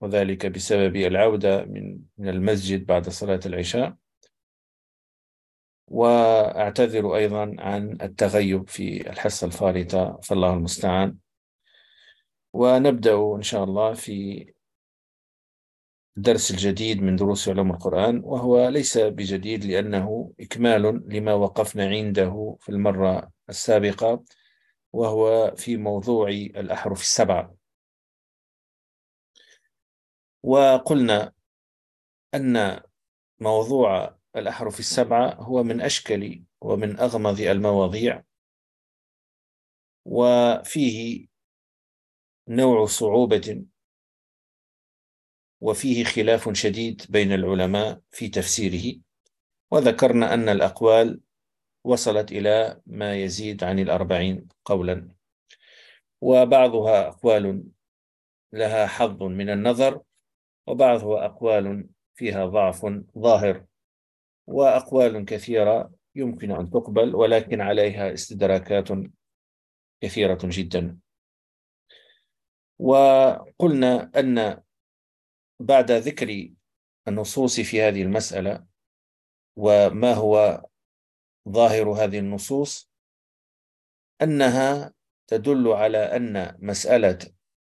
وذلك بسبب العودة من المسجد بعد صلاة العشاء. وأعتذر أيضا عن التغيب في الحصة الفارطة فالله المستعان. ونبدأ إن شاء الله في الدرس الجديد من دروس علوم القرآن وهو ليس بجديد لأنه إكمال لما وقفنا عنده في المرة السابقة وهو في موضوع الأحرف السبعة. وقلنا أن موضوع الأحرف السبعة هو من أشكل ومن أغمض المواضيع وفيه نوع صعوبة وفيه خلاف شديد بين العلماء في تفسيره وذكرنا أن الأقوال وصلت إلى ما يزيد عن الأربعين قولا. وبعضها أقوال لها حظ من النظر وبعضها أقوال فيها ضعف ظاهر وأقوال كثيرة يمكن أن تقبل ولكن عليها استدراكات كثيرة جدا. وقلنا أن بعد ذكر النصوص في هذه المسألة وما هو ظاهر هذه النصوص أنها تدل على أن مسألة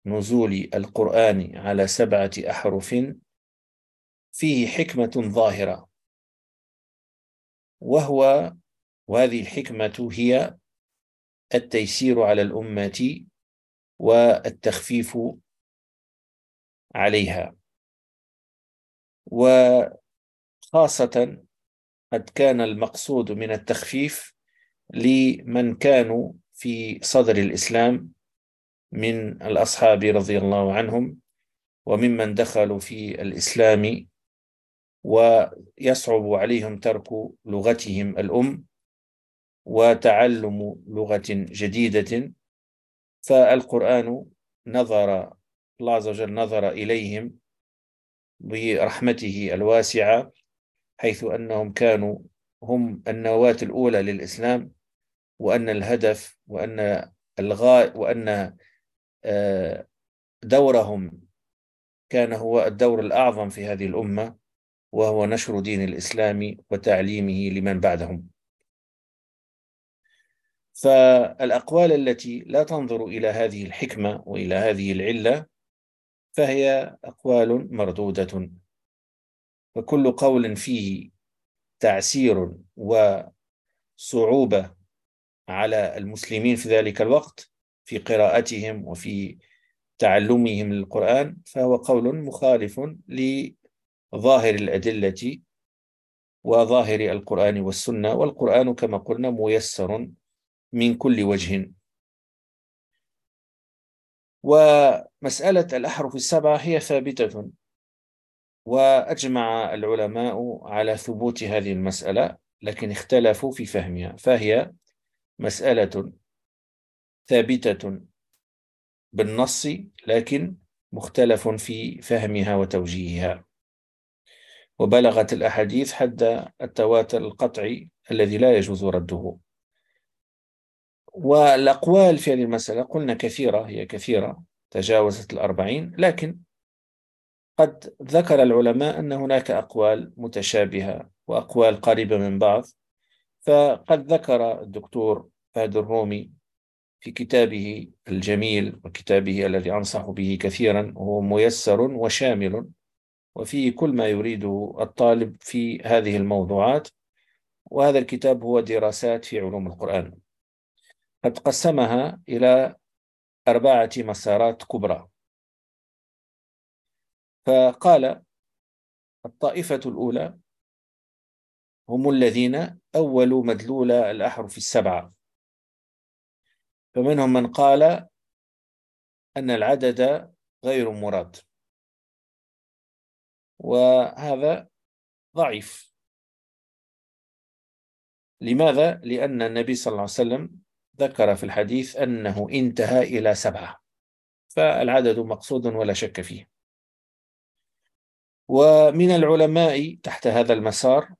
نزول القرآن على سبعة أحرف فيه حكمة ظاهرة. وهو وهذه الحكمة هي التيسير على الأمة والتخفيف عليها. وخاصة قد كان المقصود من التخفيف لمن كانوا في صدر الإسلام من الأصحاب رضي الله عنهم وممن دخلوا في الإسلام ويصعب عليهم ترك لغتهم الأم وتعلم لغة جديدة. فالقرآن نظر الله عز وجل نظر إليهم برحمته الواسعة حيث أنهم كانوا هم النواة الأولى للإسلام وأن الهدف وأن الغاء وأن دورهم كان هو الدور الأعظم في هذه الأمة وهو نشر دين الإسلام وتعليمه لمن بعدهم. فالأقوال التي لا تنظر إلى هذه الحكمة وإلى هذه العلة فهي أقوال مردودة. وكل قول فيه تعسير وصعوبة على المسلمين في ذلك الوقت في قراءتهم وفي تعلمهم للقرآن فهو قول مخالف لظاهر الأدلة وظاهر القرآن والسنة. والقرآن كما قلنا ميسر من كل وجه. ومسألة الأحرف السبعة هي ثابتة وأجمع العلماء على ثبوت هذه المسألة لكن اختلفوا في فهمها فهي مسألة ثابتة بالنص لكن مختلف في فهمها وتوجيهها. وبلغت الأحاديث حد التواتر القطعي الذي لا يجوز رده. والأقوال في هذه المسألة قلنا كثيرة هي كثيرة تجاوزت الأربعين لكن قد ذكر العلماء أن هناك أقوال متشابهة وأقوال قريبة من بعض. فقد ذكر الدكتور فهد الرومي في كتابه الجميل وكتابه الذي أنصح به كثيرا هو ميسر وشامل. وفيه كل ما يريده الطالب في هذه الموضوعات. وهذا الكتاب هو دراسات في علوم القرآن. قد قسمها إلى أربعة مسارات كبرى. فقال الطائفة الأولى هم الذين أولوا مدلول الأحرف السبعة. فمنهم من قال أن العدد غير مراد. وهذا ضعيف. لماذا؟ لأن النبي صلى الله عليه وسلم ذكر في الحديث أنه انتهى إلى سبعة فالعدد مقصود ولا شك فيه. ومن العلماء تحت هذا المسار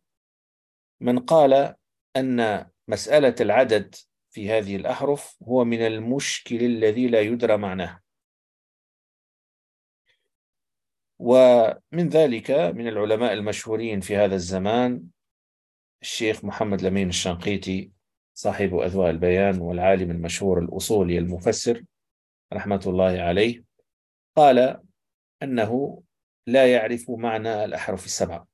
من قال أن مسألة العدد في هذه الأحرف هو من المشكل الذي لا يدرى معناه. ومن ذلك من العلماء المشهورين في هذا الزمان الشيخ محمد لمين الشنقيطي صاحب أذواء البيان والعالم المشهور الأصولي المفسر رحمة الله عليه قال أنه لا يعرف معنى الأحرف السبعة.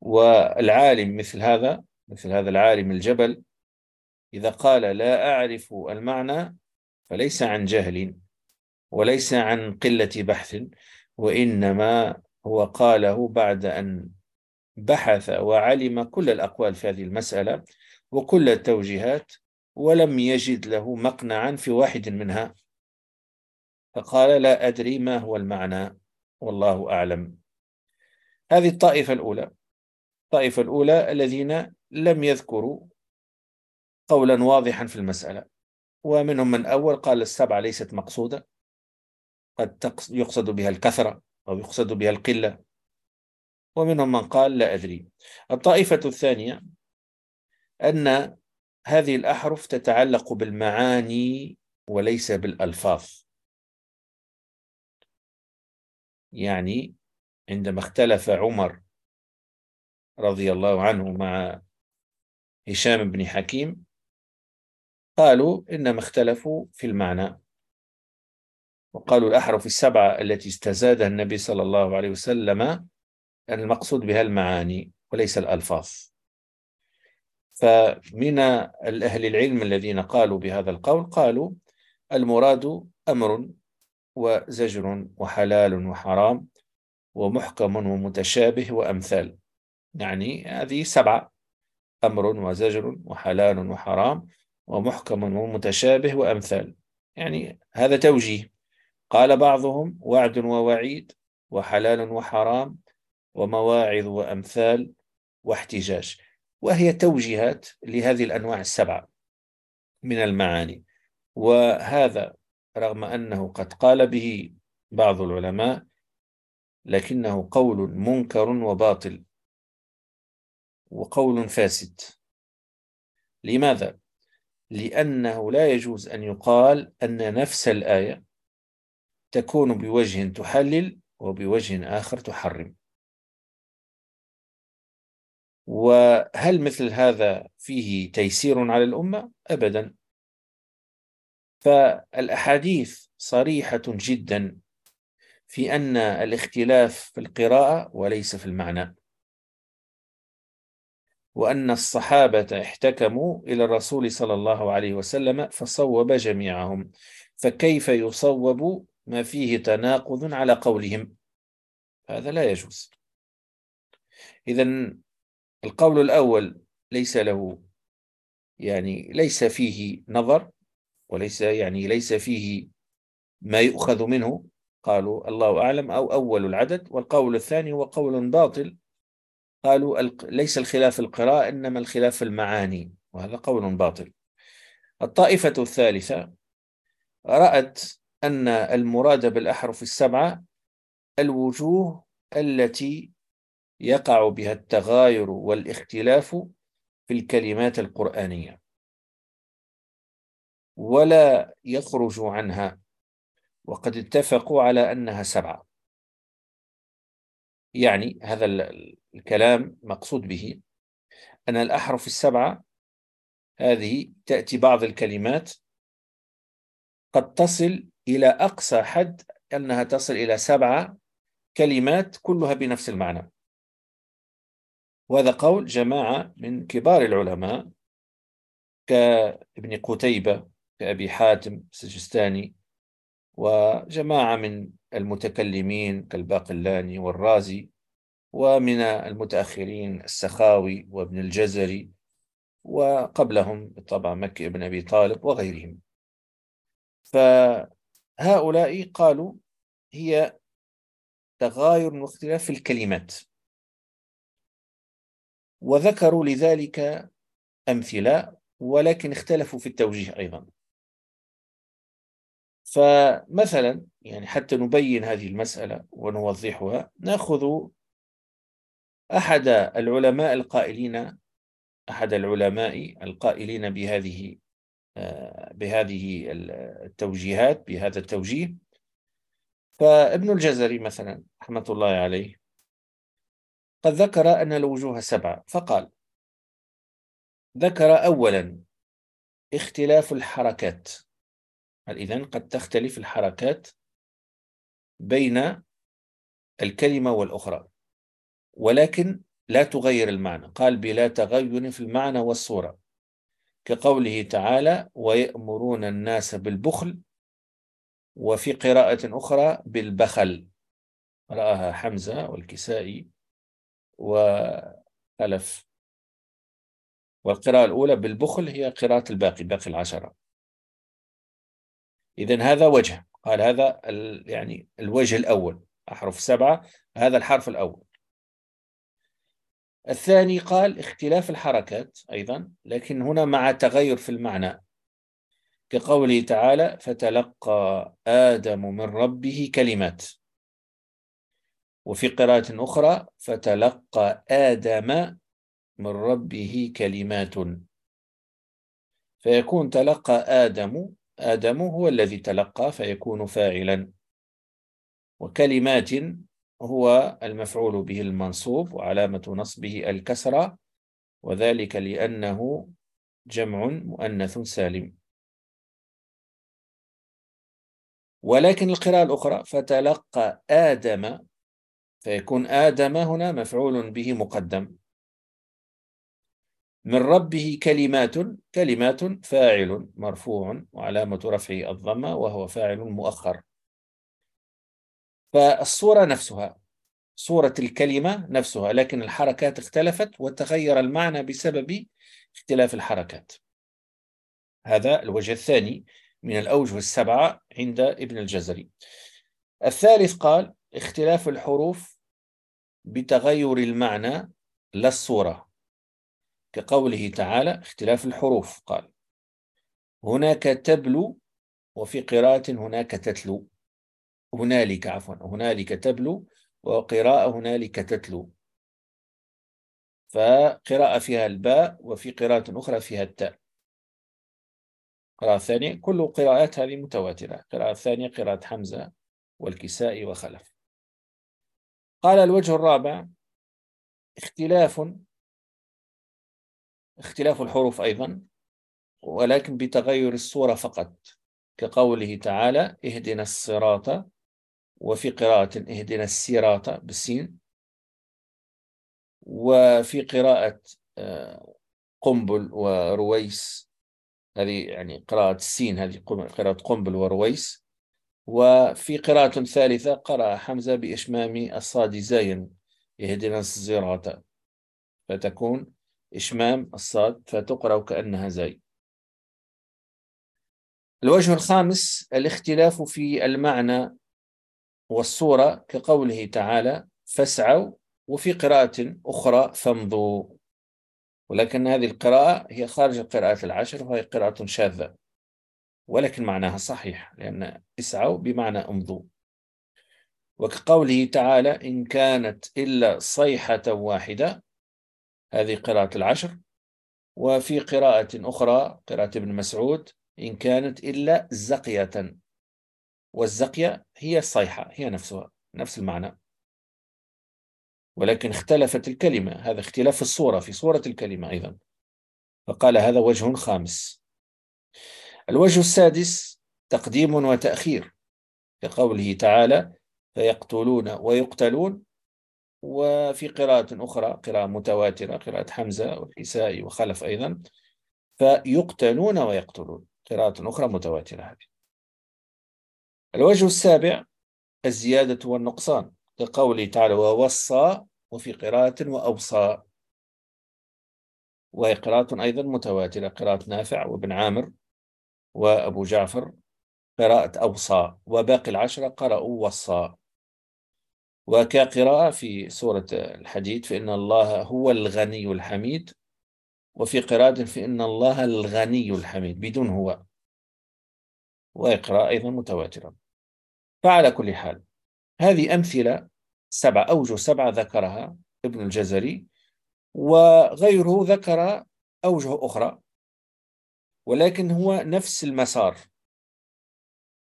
والعالم مثل هذا مثل هذا العالم الجبل إذا قال لا أعرف المعنى فليس عن جهل وليس عن قلة بحث وإنما هو قاله بعد أن بحث وعلم كل الأقوال في هذه المسألة وكل التوجيهات ولم يجد له مقنعا في واحد منها. فقال لا أدري ما هو المعنى والله أعلم. هذه الطائفة الأولى الطائفة الأولى الذين لم يذكروا قولا واضحا في المسألة. ومنهم من أول قال السبعة ليست مقصودة. قد يقصد بها الكثرة أو يقصد بها القلة. ومنهم من قال لا أدري. الطائفة الثانية أن هذه الأحرف تتعلق بالمعاني وليس بالألفاظ. يعني عندما اختلف عمر رضي الله عنه مع هشام بن حكيم قالوا إنما اختلفوا في المعنى. وقالوا الأحرف السبعة التي استزادها النبي صلى الله عليه وسلم المقصود بها المعاني وليس الألفاظ. فمن أهل العلم الذين قالوا بهذا القول قالوا المراد أمر وزجر وحلال وحرام ومحكم ومتشابه وأمثال. يعني هذه سبعة أمر وزجر وحلال وحرام ومحكم ومتشابه وأمثال. يعني هذا توجيه. قال بعضهم وعد ووعيد وحلال وحرام ومواعظ وأمثال واحتجاج. وهي توجيهات لهذه الأنواع السبعة من المعاني. وهذا رغم أنه قد قال به بعض العلماء لكنه قول منكر وباطل وقول فاسد. لماذا؟ لأنه لا يجوز أن يقال أن نفس الآية تكون بوجه تحلل وبوجه آخر تحرم. وهل مثل هذا فيه تيسير على الأمة؟ أبدا. فالأحاديث صريحة جدا في أن الاختلاف في القراءة وليس في المعنى. وأن الصحابة احتكموا إلى الرسول صلى الله عليه وسلم فصوب جميعهم. فكيف يصوب ما فيه تناقض على قولهم؟ هذا لا يجوز. إذا القول الأول ليس له يعني ليس فيه نظر وليس يعني ليس فيه ما يؤخذ منه. قالوا الله أعلم أو أول العدد والقول الثاني هو قول باطل. قالوا ليس الخلاف القراءة إنما الخلاف المعاني. وهذا قول باطل. الطائفة الثالثة رأت أن المراد بالأحرف السبعة الوجوه التي يقع بها التغاير والاختلاف في الكلمات القرآنية. ولا يخرج عنها. وقد اتفقوا على أنها سبعة. يعني هذا الكلام مقصود به. أن الأحرف السبعة هذه تأتي بعض الكلمات قد تصل إلى أقصى حد أنها تصل إلى سبعة كلمات كلها بنفس المعنى. وهذا قول جماعة من كبار العلماء كابن قتيبة كأبي حاتم السجستاني وجماعة من المتكلمين كالباقلاني والرازي ومن المتأخرين السخاوي وابن الجزري وقبلهم طبعا مكي بن أبي طالب وغيرهم. فهؤلاء قالوا هي تغاير واختلاف في الكلمات. وذكروا لذلك أمثلة ولكن اختلفوا في التوجيه أيضا. فمثلا يعني حتى نبين هذه المسألة ونوضحها نأخذ أحد العلماء القائلين أحد العلماء القائلين بهذه آه، بهذه التوجيهات بهذا التوجيه. فابن الجزري مثلا رحمة الله عليه قد ذكر أن الوجوه سبعة فقال ذكر أولا اختلاف الحركات. إذن قد تختلف الحركات بين الكلمة والأخرى ولكن لا تغير المعنى. قال بلا تغير في المعنى والصورة. كقوله تعالى ويأمرون الناس بالبخل وفي قراءة أخرى بالبخل رآها حمزة والكسائي وألف. والقراءة الأولى بالبخل هي قراءة الباقي باقي العشرة. إذا هذا وجه. قال هذا يعني الوجه الأول. أحرف سبعة هذا الحرف الأول. الثاني قال اختلاف الحركات أيضا لكن هنا مع تغير في المعنى. كقوله تعالى فتلقى آدم من ربه كلمات وفي قراءة أخرى فتلقى آدم من ربه كلمات فيكون تلقى آدم آدم هو الذي تلقى فيكون فاعلا. وكلمات هو المفعول به المنصوب وعلامة نصبه الكسرة وذلك لأنه جمع مؤنث سالم. ولكن القراءة الأخرى فتلقى آدم فيكون آدم هنا مفعول به مقدم. من ربه كلمات كلمات فاعل مرفوع وعلامة رفعه الضمة وهو فاعل مؤخر. فالصورة نفسها صورة الكلمة نفسها لكن الحركات اختلفت وتغير المعنى بسبب اختلاف الحركات. هذا الوجه الثاني من الأوجه السبعة عند ابن الجزري. الثالث قال اختلاف الحروف بتغير المعنى للصورة كقوله تعالى اختلاف الحروف قال هناك تبلو وفي قراءة هناك تتلو. هنالك عفوا هنالك تبلو وقراءة هنالك تتلو. فقراءة فيها الباء وفي قراءة أخرى فيها التاء. قراءة ثانية كل قراءات هذه متواترة. قراءة ثانية قراءة حمزة والكساء وخلف. قال الوجه الرابع اختلاف اختلاف الحروف أيضا ولكن بتغير الصورة فقط. كقوله تعالى اهدنا الصراط وفي قراءة اهدنا السيراط بالسين. وفي قراءة آه، قنبل ورويس. هذه يعني قراءة السين هذه قراءة قنبل ورويس. وفي قراءة ثالثة قرأ حمزة بإشمام الصاد زين اهدنا الصراط فتكون إشمام الصاد فتقرأ كأنها زي الوجه الخامس الاختلاف في المعنى والصورة كقوله تعالى فاسعوا وفي قراءة أخرى فامضوا ولكن هذه القراءة هي خارج القراءات العشر وهي قراءة شاذة. ولكن معناها صحيح لأن اسعوا بمعنى امضوا. وكقوله تعالى إن كانت إلا صيحة واحدة هذه قراءة العشر. وفي قراءة أخرى قراءة ابن مسعود إن كانت إلا زقية. والزقية هي الصيحة هي نفسها نفس المعنى. ولكن اختلفت الكلمة هذا اختلاف الصورة في صورة الكلمة أيضا. فقال هذا وجه خامس. الوجه السادس تقديم وتأخير. كقوله تعالى فيقتلون ويقتلون وفي قراءة أخرى قراءة متواترة قراءة حمزة والكسائي وخلف أيضا فيقتلون ويقتلون. قراءة أخرى متواترة هذه. الوجه السابع الزيادة والنقصان. كقوله تعالى ووصى وفي قراءة وأوصى. وهي قراءة أيضا متواترة. قراءة نافع وابن عامر وأبو جعفر. قراءة أوصى. وباقي العشرة قرأوا وصى. وكقراءة في سورة الحديد فإن الله هو الغني الحميد وفي قراءة فإن الله الغني الحميد بدون هو. ويقرأ أيضا متواترا. فعلى كل حال هذه أمثلة سبعة أوجه سبعة ذكرها ابن الجزري وغيره ذكر أوجه أخرى ولكن هو نفس المسار.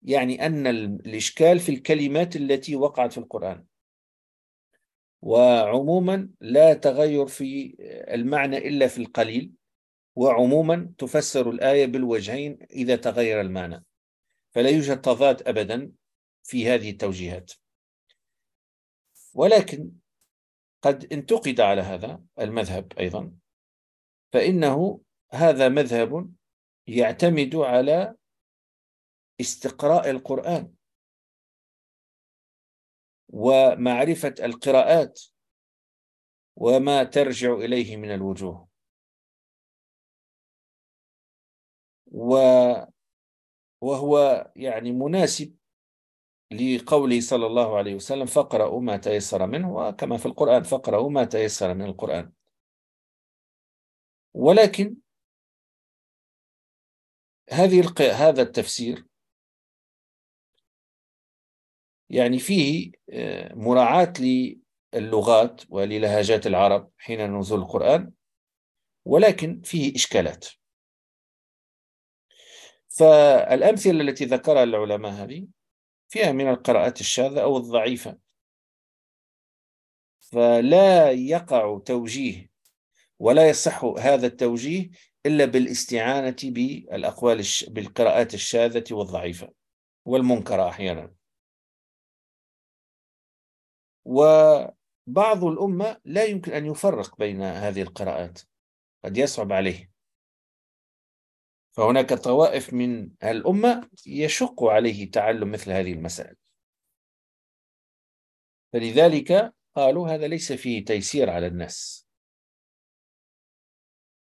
يعني أن الإشكال في الكلمات التي وقعت في القرآن. وعموما لا تغير في المعنى إلا في القليل وعموما تفسر الآية بالوجهين إذا تغير المعنى. فلا يوجد تضاد أبدا في هذه التوجيهات. ولكن قد انتقد على هذا المذهب أيضا فإنه هذا مذهب يعتمد على استقراء القرآن. ومعرفة القراءات وما ترجع إليه من الوجوه. وهو يعني مناسب لقوله صلى الله عليه وسلم فقرأوا ما تيسر منه. وكما في القرآن فقرأوا ما تيسر من القرآن. ولكن هذه هذا التفسير يعني فيه آه، مراعاة للغات وللهجات العرب حين نزول القرآن ولكن فيه إشكالات. فالأمثلة التي ذكرها العلماء هذه فيها من القراءات الشاذة أو الضعيفة. فلا يقع توجيه ولا يصح هذا التوجيه إلا بالاستعانة بالأقوال بالقراءات الشاذة والضعيفة والمنكرة أحيانا. وبعض الأمة لا يمكن أن يفرق بين هذه القراءات. قد يصعب عليه. فهناك طوائف من الأمة يشق عليه تعلم مثل هذه المسائل. فلذلك قالوا هذا ليس فيه تيسير على الناس.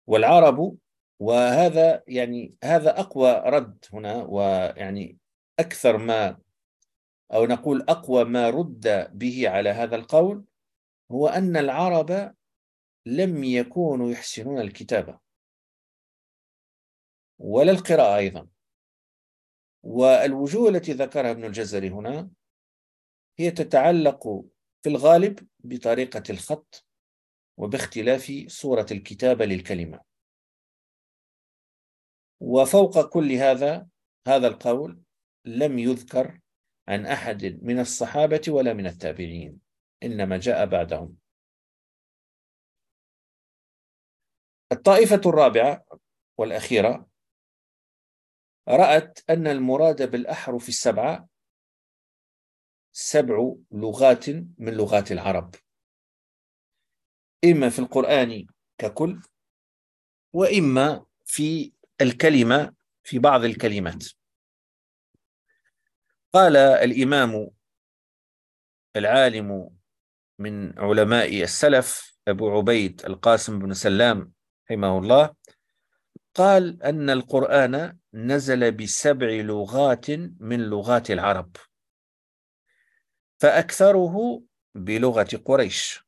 والعرب وهذا يعني هذا أقوى رد هنا ويعني أكثر ما أو نقول أقوى ما رد به على هذا القول هو أن العرب لم يكونوا يحسنون الكتابة. ولا القراءة أيضا. والوجوه التي ذكرها ابن الجزري هنا هي تتعلق في الغالب بطريقة الخط وباختلاف صورة الكتابة للكلمة. وفوق كل هذا هذا القول لم يذكر عن أحد من الصحابة ولا من التابعين إنما جاء بعدهم. الطائفة الرابعة والأخيرة رأت أن المراد بالأحرف السبعة سبع لغات من لغات العرب. إما في القرآن ككل وإما في الكلمة في بعض الكلمات. قال الإمام العالم من علماء السلف أبو عبيد القاسم بن سلام رحمه الله قال أن القرآن نزل بسبع لغات من لغات العرب فأكثره بلغة قريش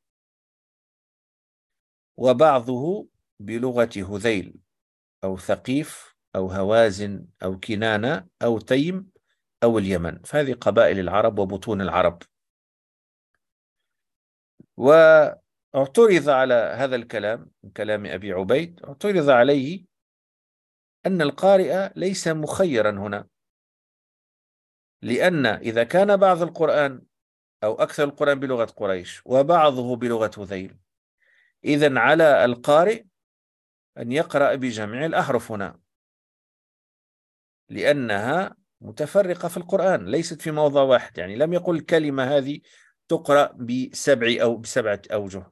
وبعضه بلغة هذيل أو ثقيف أو هوازن أو كنانة أو تيم أو اليمن. فهذه قبائل العرب وبطون العرب. واعترض على هذا الكلام من كلام أبي عبيد اعترض عليه أن القارئ ليس مخيرا هنا. لأن إذا كان بعض القرآن أو أكثر القرآن بلغة قريش وبعضه بلغة هذيل إذا على القارئ أن يقرأ بجميع الأحرف هنا. لأنها متفرقة في القرآن ليست في موضع واحد يعني لم يقل الكلمة هذه تقرأ بسبع أو بسبعة أوجه.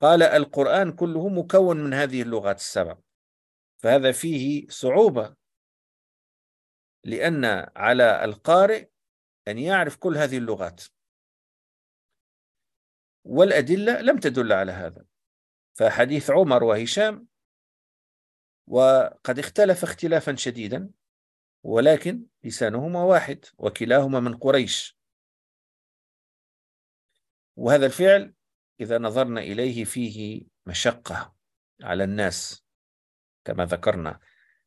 قال القرآن كله مكون من هذه اللغات السبع. فهذا فيه صعوبة لأن على القارئ أن يعرف كل هذه اللغات. والأدلة لم تدل على هذا. فحديث عمر وهشام وقد اختلف اختلافا شديدا. ولكن لسانهما واحد وكلاهما من قريش. وهذا الفعل إذا نظرنا إليه فيه مشقة على الناس كما ذكرنا.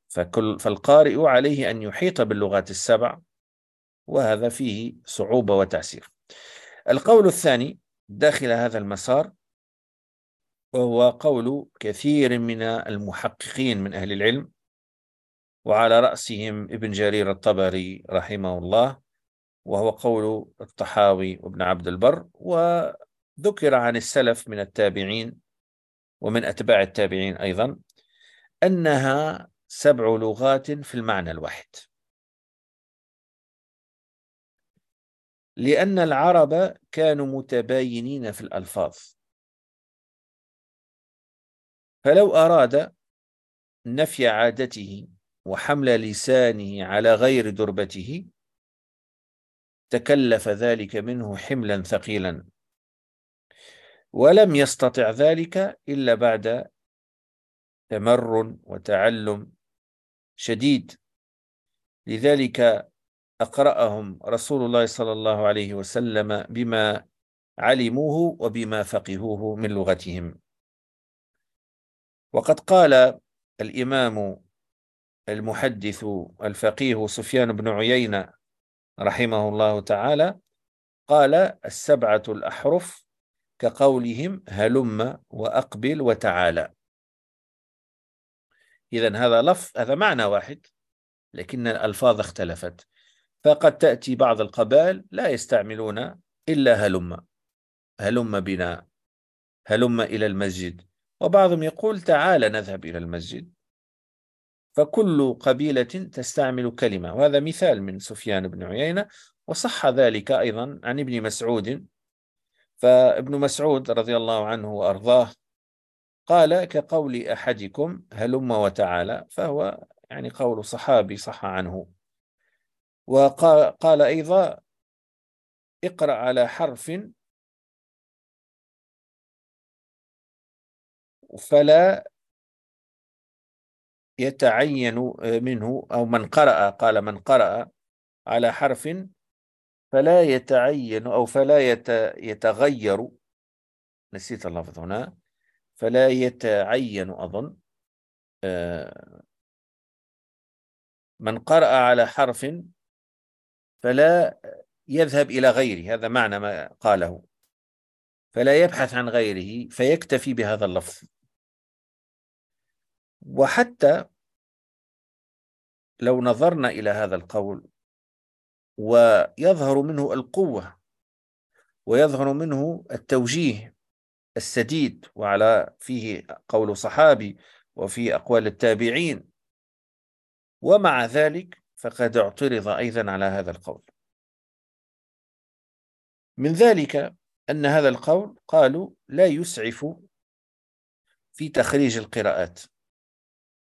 فكل فالقارئ عليه أن يحيط باللغات السبع وهذا فيه صعوبة وتعسير القول الثاني داخل هذا المسار وهو قول كثير من المحققين من أهل العلم وعلى رأسهم ابن جرير الطبري رحمه الله وهو قول الطحاوي وابن عبد البر وذكر عن السلف من التابعين ومن أتباع التابعين أيضا أنها سبع لغات في المعنى الواحد. لأن العرب كانوا متباينين في الألفاظ. فلو أراد نفي عادته وحمل لسانه على غير دربته تكلف ذلك منه حملا ثقيلا. ولم يستطع ذلك إلا بعد تمر وتعلم شديد. لذلك أقرأهم رسول الله صلى الله عليه وسلم بما علموه وبما فقهوه من لغتهم. وقد قال الإمام المحدث الفقيه سفيان بن عيينة رحمه الله تعالى قال السبعة الأحرف كقولهم هلم وأقبل وتعالى. إذا هذا لفظ هذا معنى واحد لكن الألفاظ اختلفت. فقد تأتي بعض القبائل لا يستعملون إلا هلم هلم بنا هلم إلى المسجد. وبعضهم يقول تعال نذهب إلى المسجد. فكل قبيلة تستعمل كلمة. وهذا مثال من سفيان بن عيينة. وصح ذلك أيضا عن ابن مسعود. فابن مسعود رضي الله عنه وأرضاه قال كقول أحدكم هلم وتعالى فهو يعني قول صحابي صح عنه. وقال أيضا اقرأ على حرف فلا يتعين آه، منه أو من قرأ قال من قرأ على حرف فلا يتعين أو فلا يتغير. نسيت اللفظ هنا. فلا يتعين أظن. آه، من قرأ على حرف فلا يذهب إلى غيره. هذا معنى ما قاله. فلا يبحث عن غيره فيكتفي بهذا اللفظ. وحتى لو نظرنا إلى هذا القول ويظهر منه القوة ويظهر منه التوجيه السديد وعلى فيه قول صحابي وفي أقوال التابعين. ومع ذلك فقد اعترض أيضا على هذا القول. من ذلك أن هذا القول قالوا لا يسعف في تخريج القراءات.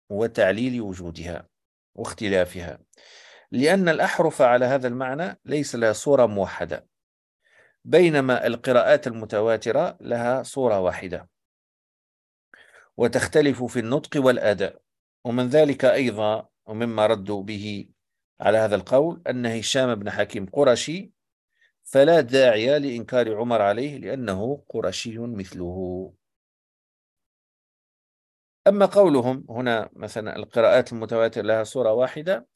وتعليل وجودها واختلافها. لأن الأحرف على هذا المعنى ليس لها صورة موحدة. بينما القراءات المتواترة لها صورة واحدة. وتختلف في النطق والأداء. ومن ذلك أيضا ومما ردوا به على هذا القول أن هشام بن حكيم قرشي فلا داعي لإنكار عمر عليه لأنه قرشي مثله. أما قولهم هنا مثلا القراءات المتواتر لها صورة واحدة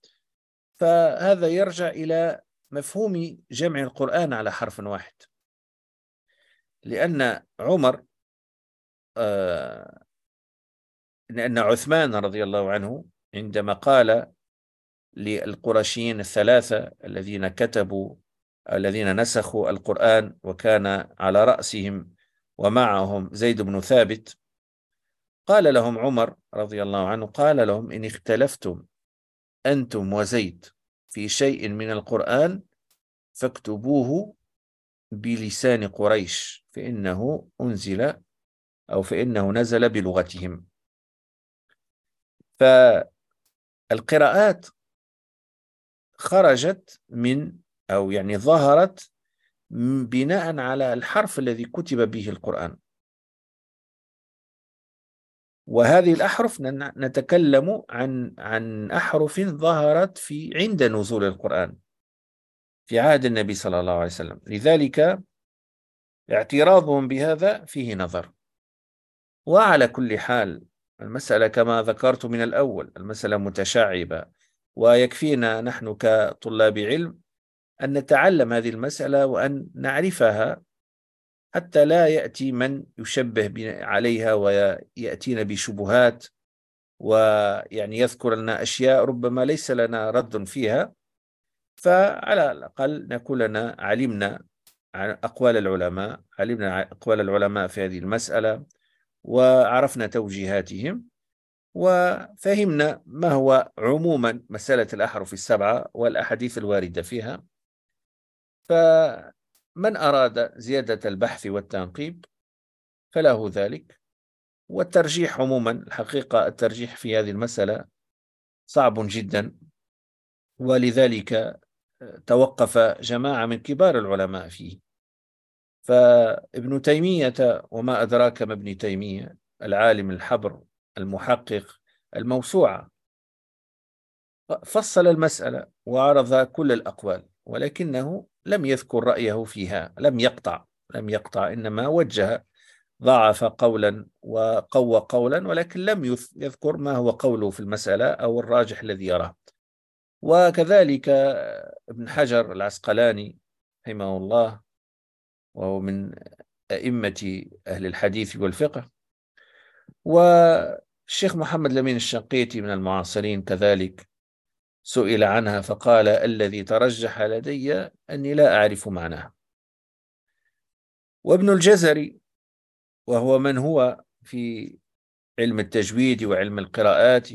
فهذا يرجع إلى مفهوم جمع القرآن على حرف واحد. لأن عمر آه لأن عثمان رضي الله عنه عندما قال للقرشيين الثلاثة الذين كتبوا الذين نسخوا القرآن وكان على رأسهم ومعهم زيد بن ثابت قال لهم عمر رضي الله عنه قال لهم إن اختلفتم أنتم وزيد في شيء من القرآن فاكتبوه بلسان قريش فإنه أنزل أو فإنه نزل بلغتهم. فالقراءات خرجت من أو يعني ظهرت بناء على الحرف الذي كتب به القرآن. وهذه الأحرف نتكلم عن عن أحرف ظهرت في عند نزول القرآن في عهد النبي صلى الله عليه وسلم. لذلك اعتراضهم بهذا فيه نظر. وعلى كل حال المسألة كما ذكرت من الأول المسألة متشعبة ويكفينا نحن كطلاب علم أن نتعلم هذه المسألة وأن نعرفها حتى لا يأتي من يشبه عليها ويأتينا بشبهات ويعني يذكر لنا أشياء ربما ليس لنا رد فيها فعلى الأقل نكون لنا علمنا أقوال العلماء علمنا أقوال العلماء في هذه المسألة وعرفنا توجيهاتهم وفهمنا ما هو عموما مسألة الأحرف السبعة والأحاديث الواردة فيها. ف من أراد زيادة البحث والتنقيب فله ذلك. والترجيح عموما الحقيقة الترجيح في هذه المسألة صعب جدا. ولذلك آه، توقف جماعة من كبار العلماء فيه. فابن تيمية وما أدراك ما ابن تيمية العالم الحبر المحقق الموسوعة فصل المسألة وعرض كل الأقوال. ولكنه لم يذكر رأيه فيها لم يقطع لم يقطع إنما وجه ضعف قولا وقوى قولا ولكن لم يذكر ما هو قوله في المسألة أو الراجح الذي يراه. وكذلك ابن حجر العسقلاني رحمه الله وهو من أئمة أهل الحديث والفقه والشيخ محمد لمين الشنقيطي من المعاصرين كذلك سئل عنها فقال الذي ترجح لدي أني لا أعرف معناها. وابن الجزري وهو من هو في علم التجويد وعلم القراءات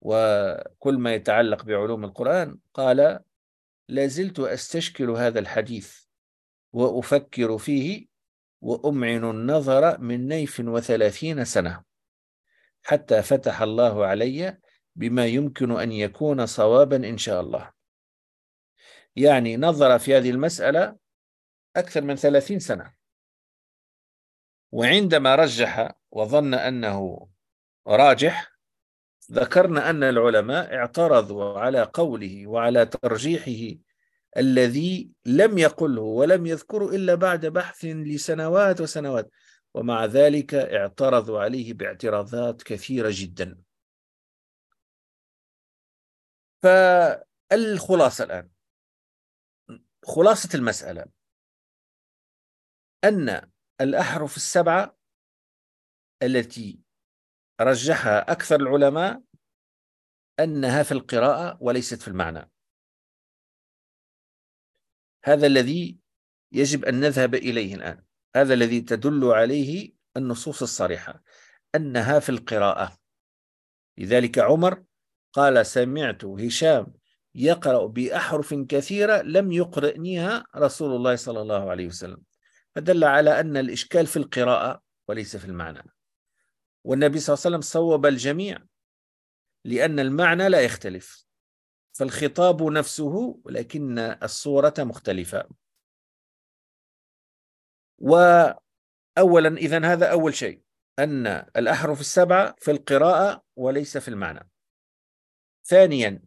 وكل ما يتعلق بعلوم القرآن قال لازلت أستشكل هذا الحديث وأفكر فيه وأمعن النظر من نيف وثلاثين سنة حتى فتح الله علي بما يمكن أن يكون صوابا إن شاء الله. يعني نظر في هذه المسألة أكثر من ثلاثين سنة. وعندما رجح وظن أنه راجح ذكرنا أن العلماء اعترضوا على قوله وعلى ترجيحه الذي لم يقله ولم يذكره إلا بعد بحث لسنوات وسنوات. ومع ذلك اعترضوا عليه باعتراضات كثيرة جدا. فالخلاصة الآن. خلاصة المسألة. أن الأحرف السبعة التي رجحها أكثر العلماء أنها في القراءة وليست في المعنى. هذا الذي يجب أن نذهب إليه الآن. هذا الذي تدل عليه النصوص الصريحة. أنها في القراءة. لذلك عمر قال سمعت هشام يقرأ بأحرف كثيرة لم يقرئنيها رسول الله صلى الله عليه وسلم. فدل على أن الإشكال في القراءة وليس في المعنى. والنبي صلى الله عليه وسلم صوب الجميع لأن المعنى لا يختلف. فالخطاب نفسه ولكن الصورة مختلفة. وأولا إذا هذا أول شيء أن الأحرف السبعة في القراءة وليس في المعنى. ثانيا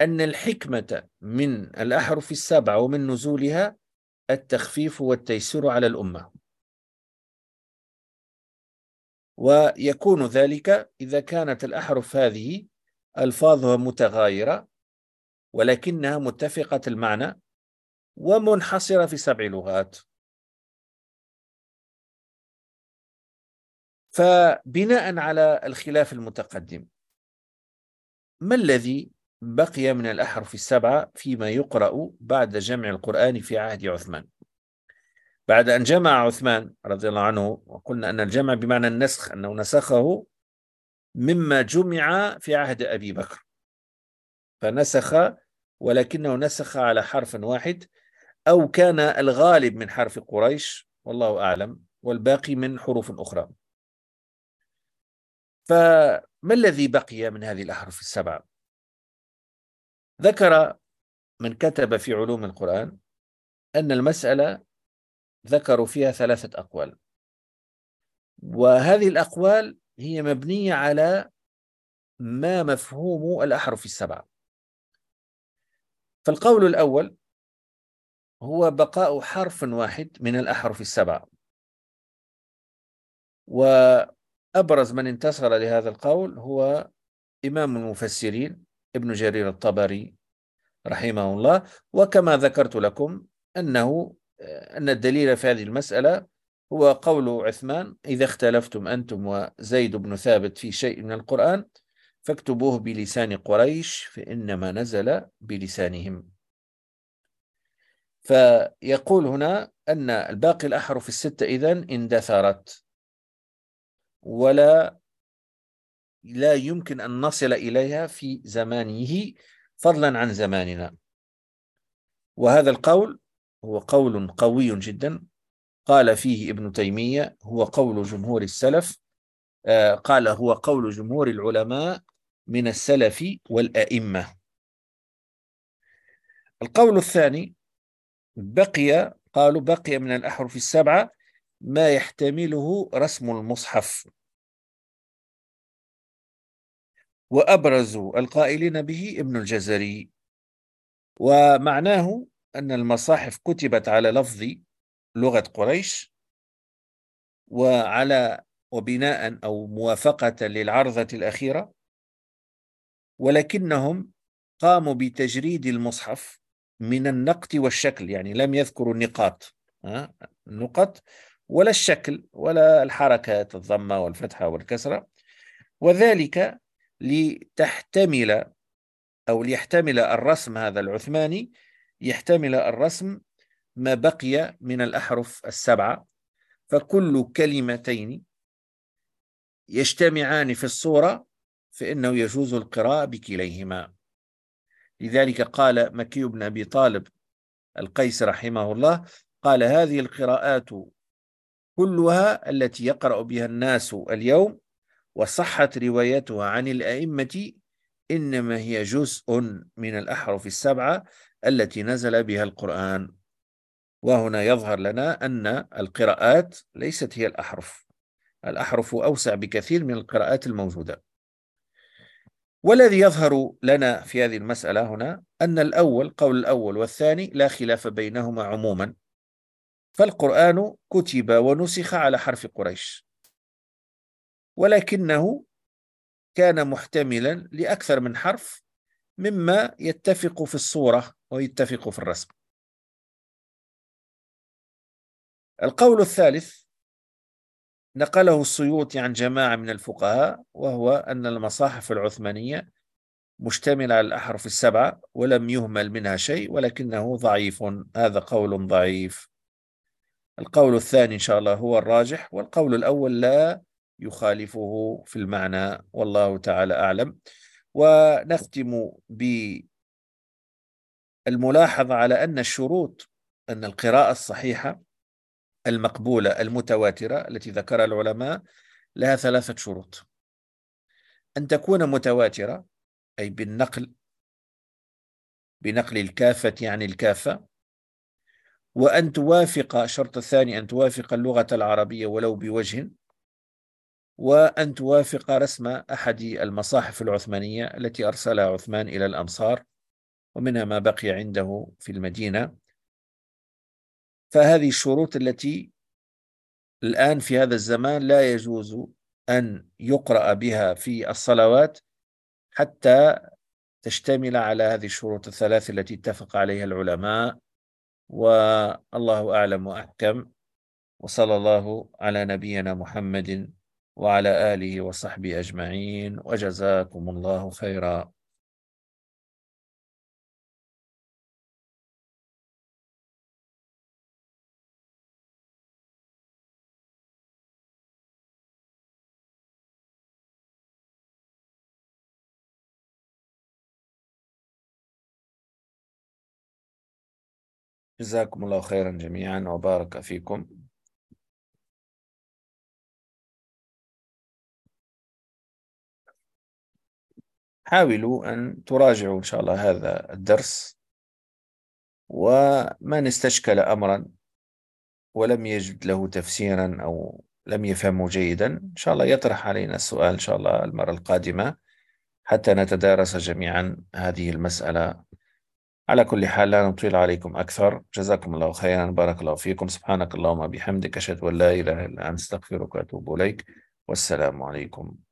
أن الحكمة من الأحرف السبعة ومن نزولها التخفيف والتيسير على الأمة. ويكون ذلك إذا كانت الأحرف هذه ألفاظها متغايرة ولكنها متفقة المعنى ومنحصرة في سبع لغات. فبناء على الخلاف المتقدم ما الذي بقي من الأحرف السبعة فيما يقرأ بعد جمع القرآن في عهد عثمان؟ بعد أن جمع عثمان رضي الله عنه وقلنا أن الجمع بمعنى النسخ أنه نسخه مما جمع في عهد أبي بكر. فنسخ ولكنه نسخ على حرف واحد أو كان الغالب من حرف قريش والله أعلم والباقي من حروف أخرى. ف ما الذي بقي من هذه الأحرف السبعة ذكر من كتب في علوم القرآن أن المسألة ذكروا فيها ثلاثة أقوال. وهذه الأقوال هي مبنية على ما مفهوم الأحرف السبعة فالقول الأول هو بقاء حرف واحد من الأحرف السبعة أبرز من انتصر لهذا القول هو إمام المفسرين ابن جرير الطبري رحمه الله وكما ذكرت لكم أنه أن الدليل في هذه المسألة هو قول عثمان إذا اختلفتم أنتم وزيد بن ثابت في شيء من القرآن فاكتبوه بلسان قريش فإنما نزل بلسانهم. فيقول هنا أن الباقي الأحرف الستة إذن اندثرت. ولا لا يمكن أن نصل إليها في زمانه فضلا عن زماننا. وهذا القول هو قول قوي جدا. قال فيه ابن تيمية هو قول جمهور السلف آه، قال هو قول جمهور العلماء من السلف والأئمة. القول الثاني بقي قالوا بقي من الأحرف السبعة ما يحتمله رسم المصحف. وأبرز القائلين به ابن الجزري. ومعناه أن المصاحف كتبت على لفظ لغة قريش. وعلى وبناء أو موافقة للعرضة الأخيرة. ولكنهم قاموا بتجريد المصحف من النقط والشكل يعني لم يذكروا النقاط نقط ولا الشكل ولا الحركات الضمة والفتحة والكسرة. وذلك لتحتمل أو ليحتمل الرسم هذا العثماني يحتمل الرسم ما بقي من الأحرف السبعة. فكل كلمتين يجتمعان في الصورة فإنه يجوز القراءة بكليهما. لذلك قال مكي بن أبي طالب القيس رحمه الله قال هذه القراءات كلها التي يقرأ بها الناس اليوم وصحت روايتها عن الأئمة إنما هي جزء من الأحرف السبعة التي نزل بها القرآن. وهنا يظهر لنا أن القراءات ليست هي الأحرف. الأحرف أوسع بكثير من القراءات الموجودة. والذي يظهر لنا في هذه المسألة هنا أن الأول قول الأول والثاني لا خلاف بينهما عموما. فالقرآن كتب ونسخ على حرف قريش. ولكنه كان محتملا لأكثر من حرف مما يتفق في الصورة ويتفق في الرسم. القول الثالث نقله السيوطي عن جماعة من الفقهاء وهو أن المصاحف العثمانية مشتمل على الأحرف السبعة ولم يهمل منها شيء ولكنه ضعيف. هذا قول ضعيف. القول الثاني إن شاء الله هو الراجح والقول الأول لا يخالفه في المعنى والله تعالى أعلم. ونختم بالملاحظة على أن الشروط أن القراءة الصحيحة المقبولة المتواترة التي ذكرها العلماء لها ثلاثة شروط. أن تكون متواترة أي بالنقل بنقل الكافة عن يعني الكافة وأن توافق الشرط الثاني أن توافق اللغة العربية ولو بوجه وأن توافق رسم أحد المصاحف العثمانية التي أرسلها عثمان إلى الأمصار ومنها ما بقي عنده في المدينة. فهذه الشروط التي الآن في هذا الزمان لا يجوز أن يقرأ بها في الصلوات حتى تشتمل على هذه الشروط الثلاث التي اتفق عليها العلماء. والله أعلم وأحكم. وصلى الله على نبينا محمد وعلى آله وصحبه أجمعين. وجزاكم الله خيرا. جزاكم الله خيرا جميعا وبارك فيكم. حاولوا أن تراجعوا إن شاء الله هذا الدرس. ومن استشكل أمرا ولم يجد له تفسيرا أو لم يفهمه جيدا إن شاء الله يطرح علينا السؤال إن شاء الله المرة القادمة حتى نتدارس جميعا هذه المسألة على كل حال لا نطيل عليكم أكثر. جزاكم الله خيرا. بارك الله فيكم. سبحانك اللهم بحمدك أشهد أن لا إله إلا أنت أستغفرك وأتوب إليك. والسلام عليكم.